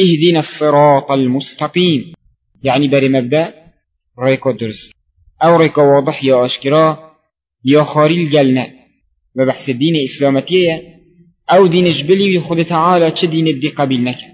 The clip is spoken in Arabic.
اهدنا الصراط المستقيم. يعني بري مبدأ ريكو درس أو ريكو واضح يا أشكرا يا خاري الجلنا ببحث الدين إسلامتية أو دين جبلي خد تعالى چه دين الدي قبيل نكر